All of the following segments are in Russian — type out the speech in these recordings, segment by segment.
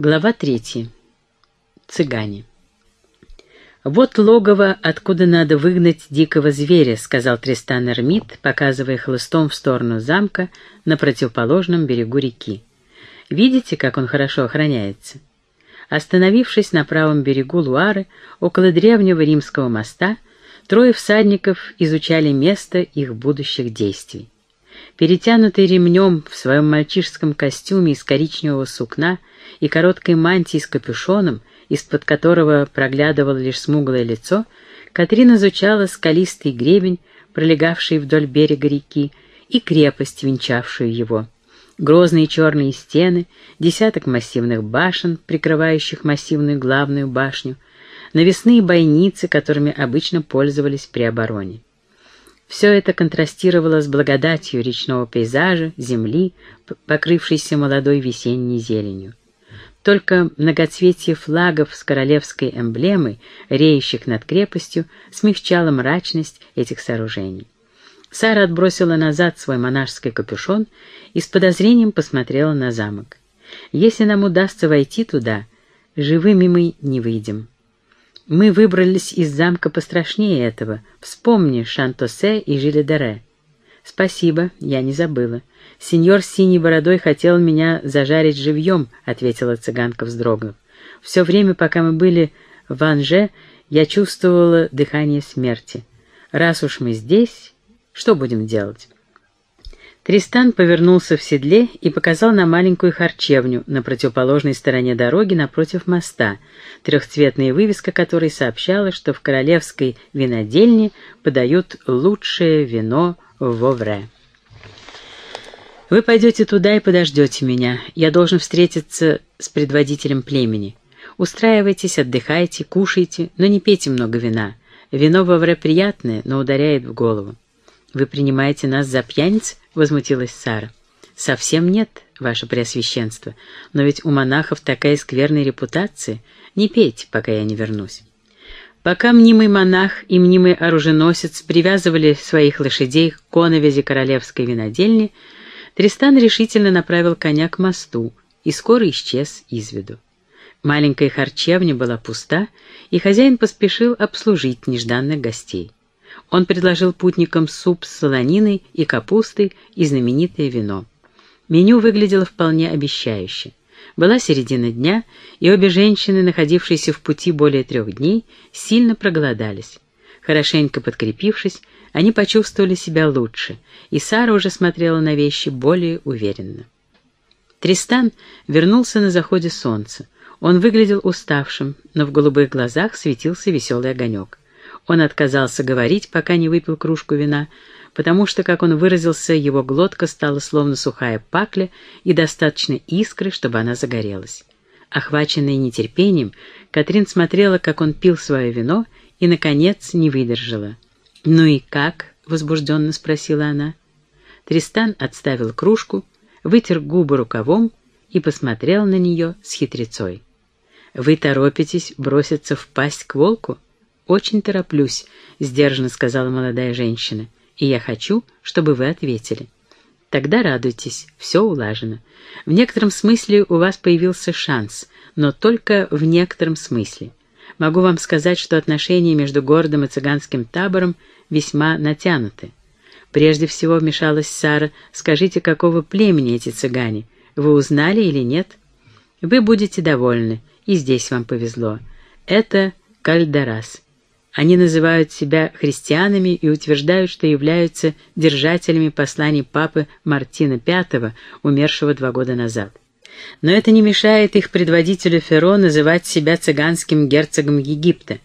Глава третья. Цыгане. «Вот логово, откуда надо выгнать дикого зверя», — сказал Тристан Эрмит, показывая хлыстом в сторону замка на противоположном берегу реки. «Видите, как он хорошо охраняется?» Остановившись на правом берегу Луары, около древнего римского моста, трое всадников изучали место их будущих действий. Перетянутый ремнем в своем мальчишеском костюме из коричневого сукна и короткой мантии с капюшоном, из-под которого проглядывало лишь смуглое лицо, Катрин изучала скалистый гребень, пролегавший вдоль берега реки, и крепость, венчавшую его. Грозные черные стены, десяток массивных башен, прикрывающих массивную главную башню, навесные бойницы, которыми обычно пользовались при обороне. Все это контрастировало с благодатью речного пейзажа, земли, покрывшейся молодой весенней зеленью. Только многоцветие флагов с королевской эмблемой, реющих над крепостью, смягчало мрачность этих сооружений. Сара отбросила назад свой монашеский капюшон и с подозрением посмотрела на замок. «Если нам удастся войти туда, живыми мы не выйдем». Мы выбрались из замка пострашнее этого. Вспомни Шантосе и Жилидере. Спасибо, я не забыла. Сеньор с синей бородой хотел меня зажарить живьем, ответила цыганка вздрогнув. Все время, пока мы были в Анже, я чувствовала дыхание смерти. Раз уж мы здесь, что будем делать? Тристан повернулся в седле и показал на маленькую харчевню на противоположной стороне дороги напротив моста, трехцветная вывеска которой сообщала, что в королевской винодельне подают лучшее вино Вовре. «Вы пойдете туда и подождете меня. Я должен встретиться с предводителем племени. Устраивайтесь, отдыхайте, кушайте, но не пейте много вина. Вино Вовре приятное, но ударяет в голову. Вы принимаете нас за пьяниц?» Возмутилась Сара. «Совсем нет, ваше преосвященство, но ведь у монахов такая скверная репутация. Не пейте, пока я не вернусь». Пока мнимый монах и мнимый оруженосец привязывали своих лошадей к коновязи королевской винодельни, Тристан решительно направил коня к мосту и скоро исчез из виду. Маленькая харчевня была пуста, и хозяин поспешил обслужить нежданных гостей. Он предложил путникам суп с солониной и капустой и знаменитое вино. Меню выглядело вполне обещающе. Была середина дня, и обе женщины, находившиеся в пути более трех дней, сильно проголодались. Хорошенько подкрепившись, они почувствовали себя лучше, и Сара уже смотрела на вещи более уверенно. Тристан вернулся на заходе солнца. Он выглядел уставшим, но в голубых глазах светился веселый огонек. Он отказался говорить, пока не выпил кружку вина, потому что, как он выразился, его глотка стала словно сухая пакля и достаточно искры, чтобы она загорелась. Охваченная нетерпением, Катрин смотрела, как он пил свое вино, и, наконец, не выдержала. «Ну и как?» — возбужденно спросила она. Тристан отставил кружку, вытер губы рукавом и посмотрел на нее с хитрецой. «Вы торопитесь броситься в пасть к волку?» «Очень тороплюсь», — сдержанно сказала молодая женщина, «и я хочу, чтобы вы ответили». Тогда радуйтесь, все улажено. В некотором смысле у вас появился шанс, но только в некотором смысле. Могу вам сказать, что отношения между городом и цыганским табором весьма натянуты. Прежде всего вмешалась Сара, скажите, какого племени эти цыгане? Вы узнали или нет? Вы будете довольны, и здесь вам повезло. Это Кальдарас. Они называют себя христианами и утверждают, что являются держателями посланий папы Мартина V, умершего два года назад. Но это не мешает их предводителю Феро называть себя цыганским герцогом Египта.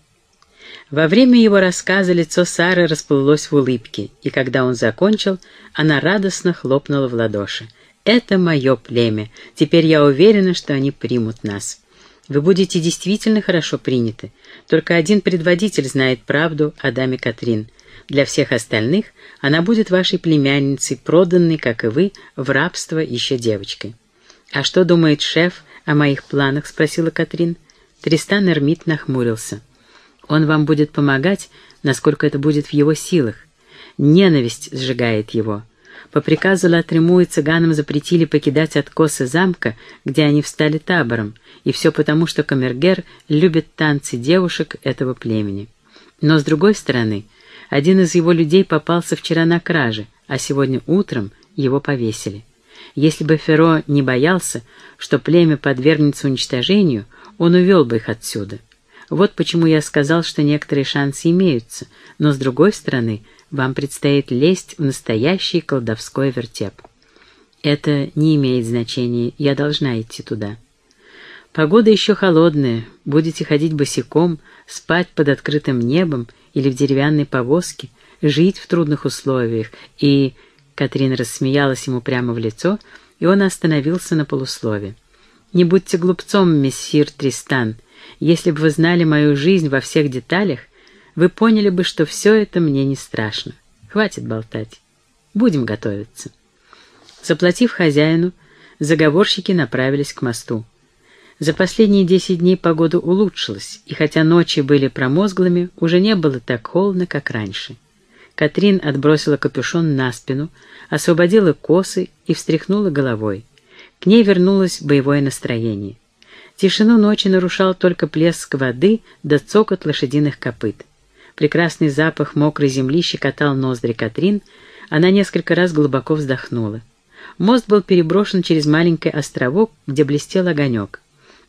Во время его рассказа лицо Сары расплылось в улыбке, и когда он закончил, она радостно хлопнула в ладоши. «Это мое племя. Теперь я уверена, что они примут нас». Вы будете действительно хорошо приняты. Только один предводитель знает правду о даме Катрин. Для всех остальных она будет вашей племянницей, проданной, как и вы, в рабство еще девочкой. «А что думает шеф о моих планах?» — спросила Катрин. Тристан Эрмит нахмурился. «Он вам будет помогать, насколько это будет в его силах. Ненависть сжигает его. По приказу Латриму и цыганам запретили покидать откосы замка, где они встали табором, и все потому, что Камергер любит танцы девушек этого племени. Но, с другой стороны, один из его людей попался вчера на краже, а сегодня утром его повесили. Если бы Феро не боялся, что племя подвергнется уничтожению, он увел бы их отсюда. Вот почему я сказал, что некоторые шансы имеются, но, с другой стороны, вам предстоит лезть в настоящий колдовской вертеп. Это не имеет значения, я должна идти туда. Погода еще холодная, будете ходить босиком, спать под открытым небом или в деревянной повозке, жить в трудных условиях, и... Катрин рассмеялась ему прямо в лицо, и он остановился на полуслове. «Не будьте глупцом, мессир Тристан. Если бы вы знали мою жизнь во всех деталях, вы поняли бы, что все это мне не страшно. Хватит болтать. Будем готовиться». Заплатив хозяину, заговорщики направились к мосту. За последние десять дней погода улучшилась, и хотя ночи были промозглыми, уже не было так холодно, как раньше. Катрин отбросила капюшон на спину, освободила косы и встряхнула головой. К ней вернулось боевое настроение. Тишину ночи нарушал только плеск воды да цокот лошадиных копыт. Прекрасный запах мокрой земли щекотал ноздри Катрин, она несколько раз глубоко вздохнула. Мост был переброшен через маленький островок, где блестел огонек.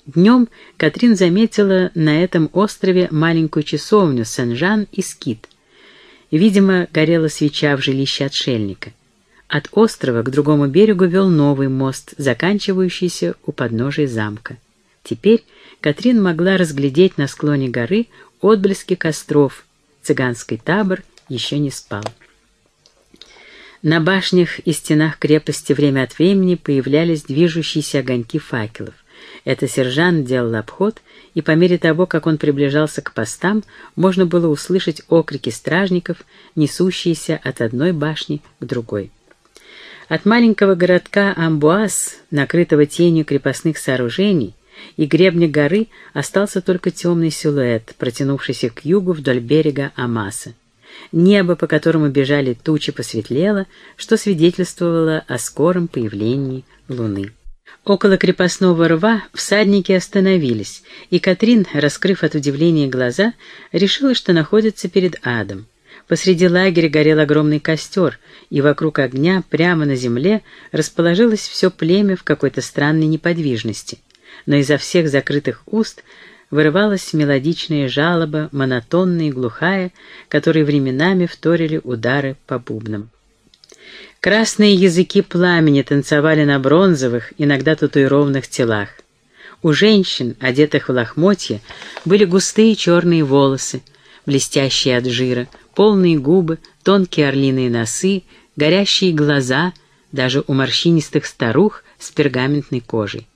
Днем Катрин заметила на этом острове маленькую часовню Сен-Жан и Скит. Видимо, горела свеча в жилище отшельника. От острова к другому берегу вел новый мост, заканчивающийся у подножия замка. Теперь Катрин могла разглядеть на склоне горы отблески костров. Цыганский табор еще не спал. На башнях и стенах крепости время от времени появлялись движущиеся огоньки факелов. Это сержант делал обход, и по мере того, как он приближался к постам, можно было услышать окрики стражников, несущиеся от одной башни к другой. От маленького городка Амбуаз, накрытого тенью крепостных сооружений, и гребня горы остался только темный силуэт, протянувшийся к югу вдоль берега Амаса. Небо, по которому бежали тучи, посветлело, что свидетельствовало о скором появлении луны. Около крепостного рва всадники остановились, и Катрин, раскрыв от удивления глаза, решила, что находится перед адом. Посреди лагеря горел огромный костер, и вокруг огня, прямо на земле, расположилось все племя в какой-то странной неподвижности. Но изо всех закрытых уст вырывалась мелодичная жалоба, монотонная и глухая, которые временами вторили удары по бубнам. Красные языки пламени танцевали на бронзовых, иногда татуированных телах. У женщин, одетых в лохмотья, были густые черные волосы, блестящие от жира, полные губы, тонкие орлиные носы, горящие глаза, даже у морщинистых старух с пергаментной кожей.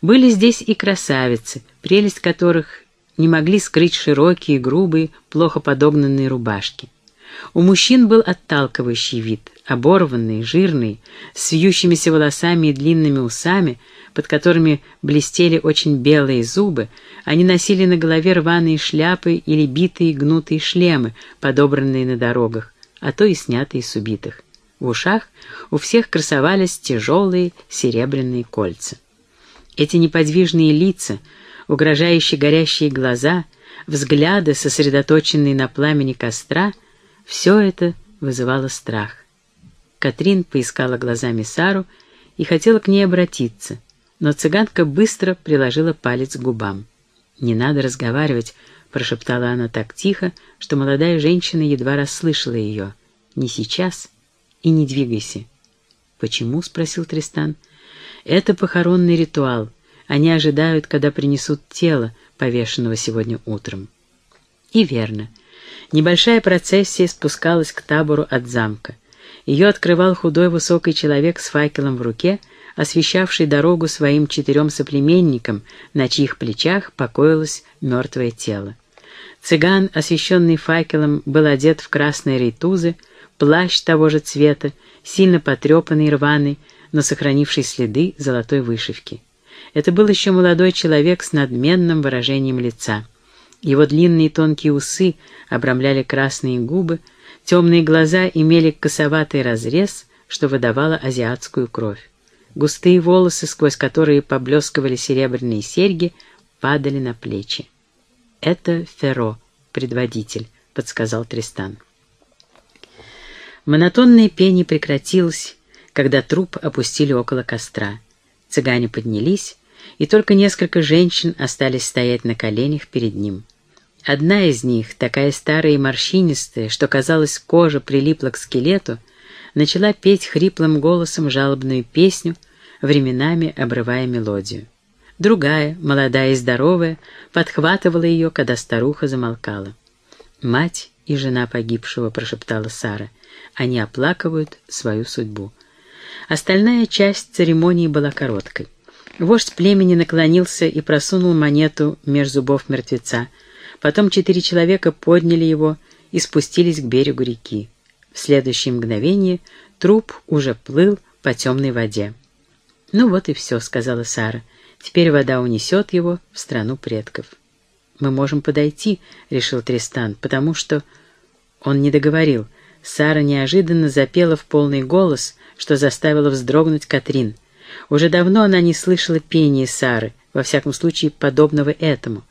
Были здесь и красавицы, прелесть которых не могли скрыть широкие, грубые, плохо подогнанные рубашки. У мужчин был отталкивающий вид, оборванный, жирный, с вьющимися волосами и длинными усами, под которыми блестели очень белые зубы, они носили на голове рваные шляпы или битые гнутые шлемы, подобранные на дорогах, а то и снятые с убитых. В ушах у всех красовались тяжелые серебряные кольца. Эти неподвижные лица, угрожающие горящие глаза, взгляды, сосредоточенные на пламени костра — все это вызывало страх. Катрин поискала глазами Сару и хотела к ней обратиться, но цыганка быстро приложила палец к губам. «Не надо разговаривать», — прошептала она так тихо, что молодая женщина едва расслышала ее. «Не сейчас и не двигайся». «Почему?» — спросил Тристан. «Это похоронный ритуал. Они ожидают, когда принесут тело, повешенного сегодня утром». И верно. Небольшая процессия спускалась к табору от замка. Ее открывал худой высокий человек с факелом в руке, освещавший дорогу своим четырем соплеменникам, на чьих плечах покоилось мертвое тело. Цыган, освещенный факелом, был одет в красные рейтузы, плащ того же цвета, сильно потрепанный рваный, но сохранивший следы золотой вышивки. Это был еще молодой человек с надменным выражением лица. Его длинные тонкие усы обрамляли красные губы, темные глаза имели косоватый разрез, что выдавало азиатскую кровь. Густые волосы, сквозь которые поблескивали серебряные серьги, падали на плечи. «Это Феро, предводитель», — подсказал Тристан. Монотонное пение прекратилось, когда труп опустили около костра. Цыгане поднялись, и только несколько женщин остались стоять на коленях перед ним. Одна из них, такая старая и морщинистая, что, казалось, кожа прилипла к скелету, начала петь хриплым голосом жалобную песню, временами обрывая мелодию. Другая, молодая и здоровая, подхватывала ее, когда старуха замолкала. «Мать и жена погибшего», — прошептала Сара. «Они оплакивают свою судьбу». Остальная часть церемонии была короткой. Вождь племени наклонился и просунул монету меж зубов мертвеца. Потом четыре человека подняли его и спустились к берегу реки. В следующее мгновение труп уже плыл по темной воде. «Ну вот и все», — сказала Сара. «Теперь вода унесет его в страну предков». «Мы можем подойти», — решил Тристан, «потому что...» Он не договорил. Сара неожиданно запела в полный голос, что заставило вздрогнуть Катрин. Уже давно она не слышала пения Сары, во всяком случае подобного этому.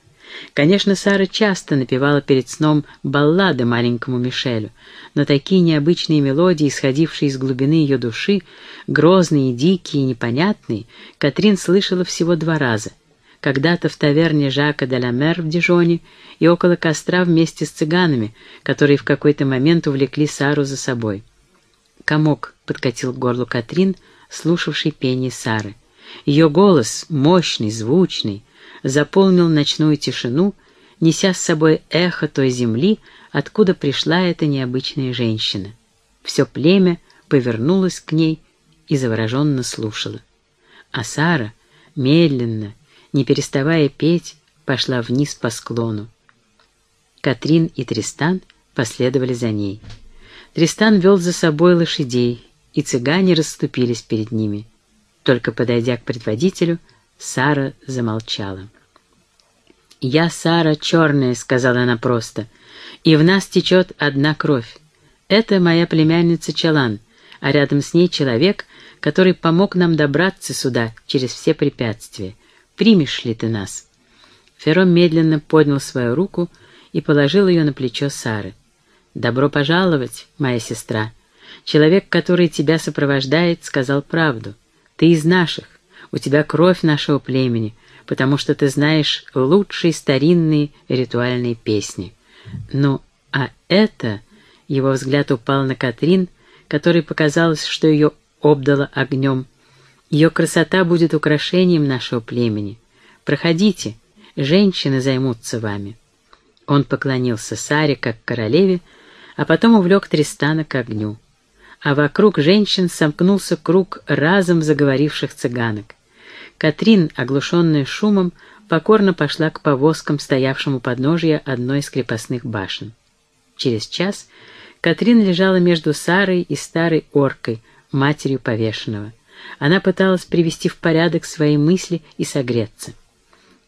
Конечно, Сара часто напевала перед сном баллады маленькому Мишелю, но такие необычные мелодии, исходившие из глубины ее души, грозные, дикие непонятные, Катрин слышала всего два раза. Когда-то в таверне Жака де ла Мер в Дижоне и около костра вместе с цыганами, которые в какой-то момент увлекли Сару за собой. Комок подкатил к горлу Катрин, слушавший пение Сары. Ее голос, мощный, звучный, заполнил ночную тишину, неся с собой эхо той земли, откуда пришла эта необычная женщина. Все племя повернулось к ней и завороженно слушало. А Сара, медленно, не переставая петь, пошла вниз по склону. Катрин и Тристан последовали за ней. Тристан вел за собой лошадей, и цыгане расступились перед ними. Только подойдя к предводителю, Сара замолчала. «Я Сара черная», — сказала она просто, — «и в нас течет одна кровь. Это моя племянница Чалан, а рядом с ней человек, который помог нам добраться сюда через все препятствия. Примешь ли ты нас?» Феро медленно поднял свою руку и положил ее на плечо Сары. «Добро пожаловать, моя сестра. Человек, который тебя сопровождает, сказал правду. Ты из наших, у тебя кровь нашего племени, потому что ты знаешь лучшие старинные ритуальные песни. Ну, а это...» Его взгляд упал на Катрин, которой показалось, что ее обдало огнем. Ее красота будет украшением нашего племени. Проходите, женщины займутся вами. Он поклонился Саре, как королеве, а потом увлек Тристана к огню. А вокруг женщин сомкнулся круг разом заговоривших цыганок. Катрин, оглушенная шумом, покорно пошла к повозкам, стоявшему подножья одной из крепостных башен. Через час Катрин лежала между Сарой и старой оркой, матерью повешенного. Она пыталась привести в порядок свои мысли и согреться.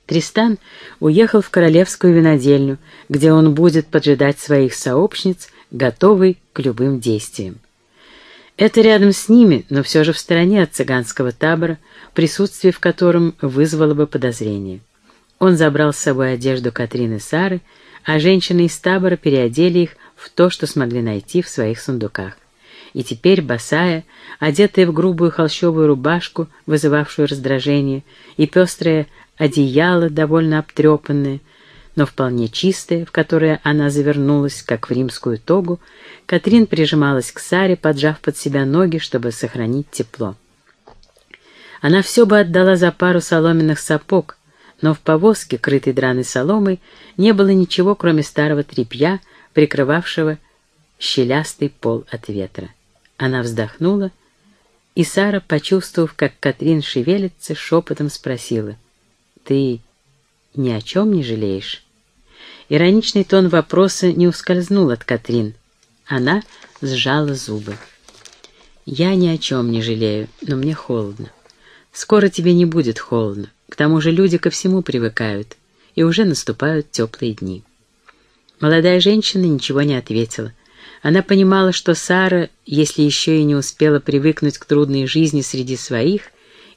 Тристан уехал в королевскую винодельню, где он будет поджидать своих сообщниц, готовый к любым действиям. Это рядом с ними, но все же в стороне от цыганского табора, присутствие в котором вызвало бы подозрение. Он забрал с собой одежду Катрины и Сары, а женщины из табора переодели их в то, что смогли найти в своих сундуках. И теперь, босая, одетая в грубую холщовую рубашку, вызывавшую раздражение, и пестрое одеяло, довольно обтрепанное, но вполне чистое, в которое она завернулась, как в римскую тогу, Катрин прижималась к Саре, поджав под себя ноги, чтобы сохранить тепло. Она все бы отдала за пару соломенных сапог, но в повозке, крытой драной соломой, не было ничего, кроме старого тряпья, прикрывавшего щелястый пол от ветра. Она вздохнула, и Сара, почувствовав, как Катрин шевелится, шепотом спросила, «Ты ни о чем не жалеешь?» Ироничный тон вопроса не ускользнул от Катрин. Она сжала зубы. «Я ни о чем не жалею, но мне холодно. Скоро тебе не будет холодно. К тому же люди ко всему привыкают, и уже наступают теплые дни». Молодая женщина ничего не ответила. Она понимала, что Сара, если еще и не успела привыкнуть к трудной жизни среди своих,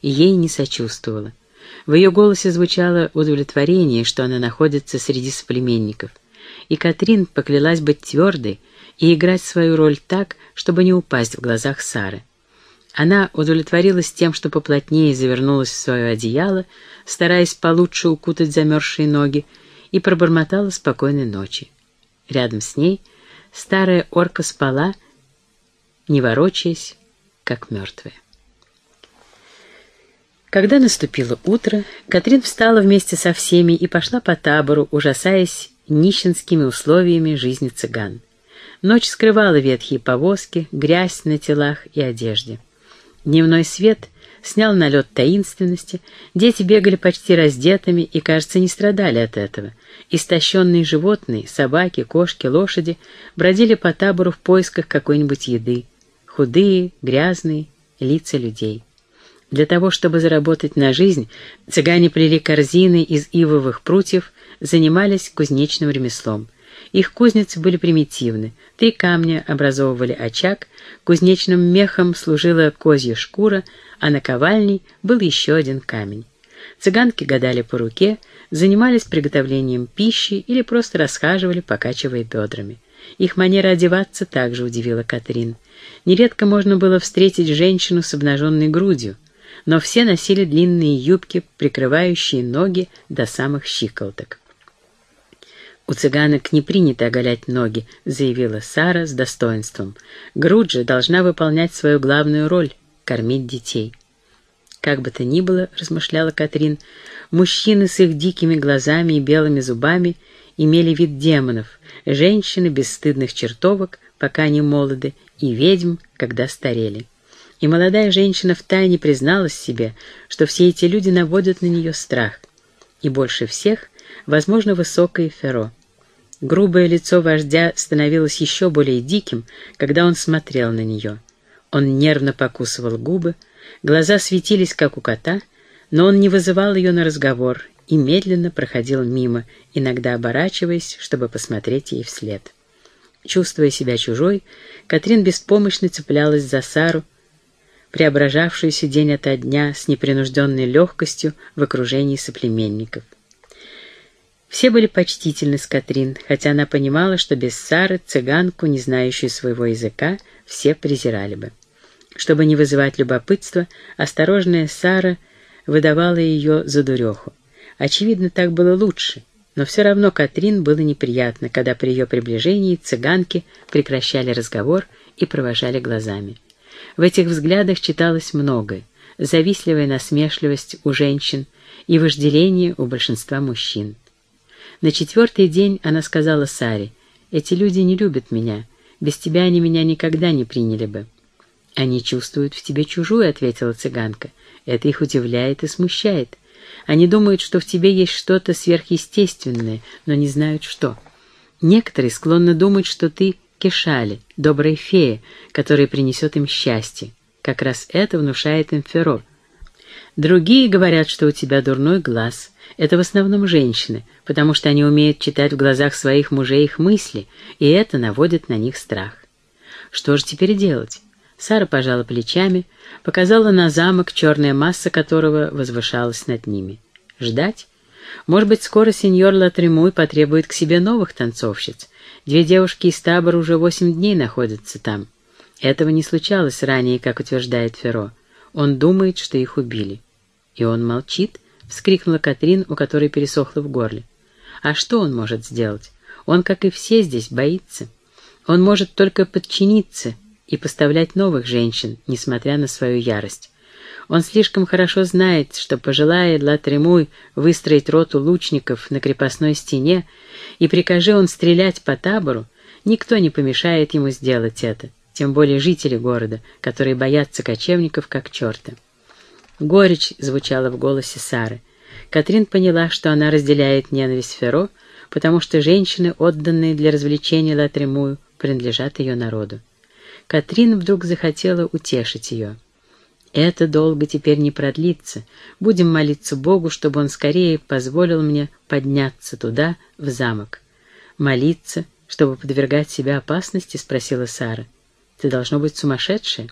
ей не сочувствовала. В ее голосе звучало удовлетворение, что она находится среди соплеменников. И Катрин поклялась быть твердой и играть свою роль так, чтобы не упасть в глазах Сары. Она удовлетворилась тем, что поплотнее завернулась в свое одеяло, стараясь получше укутать замерзшие ноги, и пробормотала спокойной ночи. Рядом с ней старая орка спала, не ворочаясь, как мертвая. Когда наступило утро, Катрин встала вместе со всеми и пошла по табору, ужасаясь нищенскими условиями жизни цыган. Ночь скрывала ветхие повозки, грязь на телах и одежде. Дневной свет снял налет таинственности, дети бегали почти раздетыми и, кажется, не страдали от этого. Истощенные животные, собаки, кошки, лошади бродили по табору в поисках какой-нибудь еды. Худые, грязные лица людей. Для того, чтобы заработать на жизнь, цыгане плели корзины из ивовых прутьев, занимались кузнечным ремеслом. Их кузницы были примитивны. Три камня образовывали очаг, кузнечным мехом служила козья шкура, а на ковальней был еще один камень. Цыганки гадали по руке, занимались приготовлением пищи или просто расхаживали, покачивая бедрами. Их манера одеваться также удивила Катрин. Нередко можно было встретить женщину с обнаженной грудью, но все носили длинные юбки, прикрывающие ноги до самых щиколоток. «У цыганок не принято оголять ноги», — заявила Сара с достоинством. «Грудь же должна выполнять свою главную роль — кормить детей». Как бы то ни было, размышляла Катрин, мужчины с их дикими глазами и белыми зубами имели вид демонов, женщины бесстыдных чертовок, пока они молоды, и ведьм, когда старели. И молодая женщина втайне призналась себе, что все эти люди наводят на нее страх. И больше всех, возможно, высокое Феро. Грубое лицо вождя становилось еще более диким, когда он смотрел на нее. Он нервно покусывал губы, глаза светились, как у кота, но он не вызывал ее на разговор и медленно проходил мимо, иногда оборачиваясь, чтобы посмотреть ей вслед. Чувствуя себя чужой, Катрин беспомощно цеплялась за Сару, преображавшуюся день ото дня с непринужденной легкостью в окружении соплеменников. Все были почтительны с Катрин, хотя она понимала, что без Сары, цыганку, не знающую своего языка, все презирали бы. Чтобы не вызывать любопытства, осторожная Сара выдавала ее за дуреху. Очевидно, так было лучше, но все равно Катрин было неприятно, когда при ее приближении цыганки прекращали разговор и провожали глазами. В этих взглядах читалось многое, завистливая насмешливость у женщин и вожделение у большинства мужчин. На четвертый день она сказала Саре, «Эти люди не любят меня. Без тебя они меня никогда не приняли бы». «Они чувствуют в тебе чужую», — ответила цыганка. «Это их удивляет и смущает. Они думают, что в тебе есть что-то сверхъестественное, но не знают, что. Некоторые склонны думать, что ты Кешали, добрая фея, которая принесет им счастье. Как раз это внушает им Феро. Другие говорят, что у тебя дурной глаз. Это в основном женщины, потому что они умеют читать в глазах своих мужей их мысли, и это наводит на них страх. Что же теперь делать? Сара пожала плечами, показала на замок, черная масса которого возвышалась над ними. Ждать? Может быть, скоро сеньор Латремуй потребует к себе новых танцовщиц. Две девушки из табора уже восемь дней находятся там. Этого не случалось ранее, как утверждает Феро. Он думает, что их убили. И он молчит, — вскрикнула Катрин, у которой пересохло в горле. А что он может сделать? Он, как и все здесь, боится. Он может только подчиниться и поставлять новых женщин, несмотря на свою ярость. Он слишком хорошо знает, что, пожелая Латремуй выстроить роту лучников на крепостной стене, и прикажи он стрелять по табору, никто не помешает ему сделать это, тем более жители города, которые боятся кочевников как черта. Горечь звучала в голосе Сары. Катрин поняла, что она разделяет ненависть Феро, потому что женщины, отданные для развлечения Латремую, принадлежат ее народу. Катрин вдруг захотела утешить ее. Это долго теперь не продлится. Будем молиться Богу, чтобы он скорее позволил мне подняться туда, в замок. Молиться чтобы подвергать себя опасности?» — спросила Сара. «Ты должно быть сумасшедшая».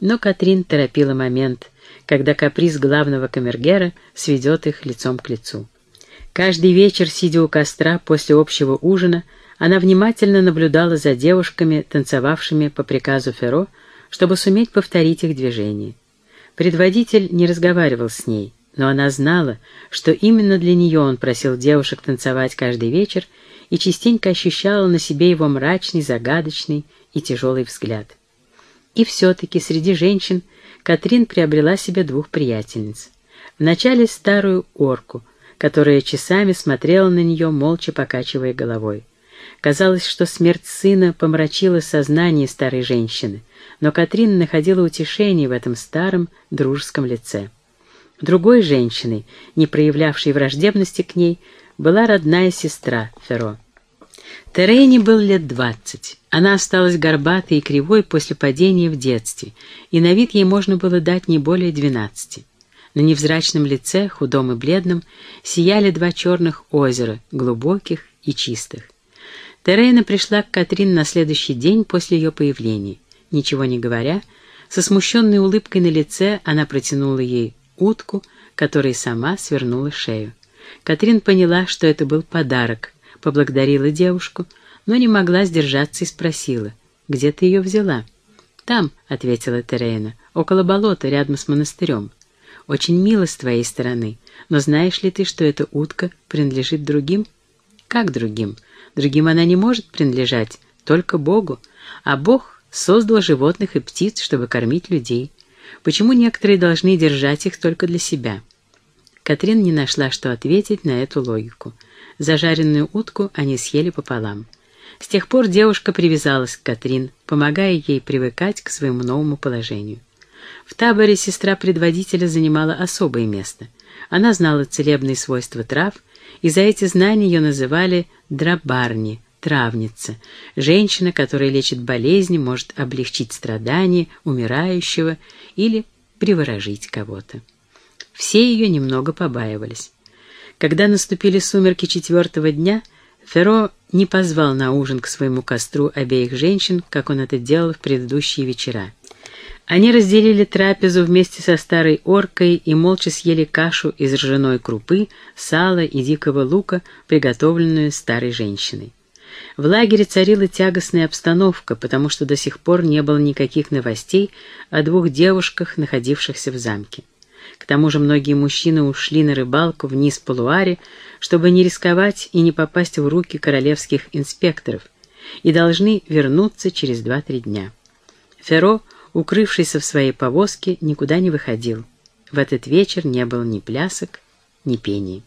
Но Катрин торопила момент, когда каприз главного камергера сведет их лицом к лицу. Каждый вечер, сидя у костра после общего ужина, она внимательно наблюдала за девушками, танцевавшими по приказу Феро, чтобы суметь повторить их движения. Предводитель не разговаривал с ней, но она знала, что именно для нее он просил девушек танцевать каждый вечер и частенько ощущала на себе его мрачный, загадочный и тяжелый взгляд. И все-таки среди женщин Катрин приобрела себе двух приятельниц. Вначале старую орку, которая часами смотрела на нее, молча покачивая головой. Казалось, что смерть сына помрачила сознание старой женщины, но Катрин находила утешение в этом старом дружеском лице. Другой женщиной, не проявлявшей враждебности к ней, была родная сестра Феро. Терене был лет двадцать. Она осталась горбатой и кривой после падения в детстве, и на вид ей можно было дать не более двенадцати. На невзрачном лице, худом и бледном, сияли два черных озера, глубоких и чистых. Терейна пришла к Катрин на следующий день после ее появления. Ничего не говоря, со смущенной улыбкой на лице она протянула ей утку, которой сама свернула шею. Катрин поняла, что это был подарок, поблагодарила девушку, но не могла сдержаться и спросила, «Где ты ее взяла?» «Там», — ответила Терейна, — «около болота, рядом с монастырем. Очень мило с твоей стороны, но знаешь ли ты, что эта утка принадлежит другим?» «Как другим? Другим она не может принадлежать, только Богу, а Бог создал животных и птиц, чтобы кормить людей. Почему некоторые должны держать их только для себя?» Катрин не нашла, что ответить на эту логику. Зажаренную утку они съели пополам. С тех пор девушка привязалась к Катрин, помогая ей привыкать к своему новому положению. В таборе сестра предводителя занимала особое место. Она знала целебные свойства трав, и за эти знания ее называли «драбарни», травница, женщина, которая лечит болезни, может облегчить страдания умирающего или приворожить кого-то. Все ее немного побаивались. Когда наступили сумерки четвертого дня, Ферро не позвал на ужин к своему костру обеих женщин, как он это делал в предыдущие вечера. Они разделили трапезу вместе со старой оркой и молча съели кашу из ржаной крупы, сала и дикого лука, приготовленную старой женщиной. В лагере царила тягостная обстановка, потому что до сих пор не было никаких новостей о двух девушках, находившихся в замке. К тому же многие мужчины ушли на рыбалку вниз по Луаре, чтобы не рисковать и не попасть в руки королевских инспекторов, и должны вернуться через два-три дня. Ферро, укрывшийся в своей повозке, никуда не выходил. В этот вечер не было ни плясок, ни пений.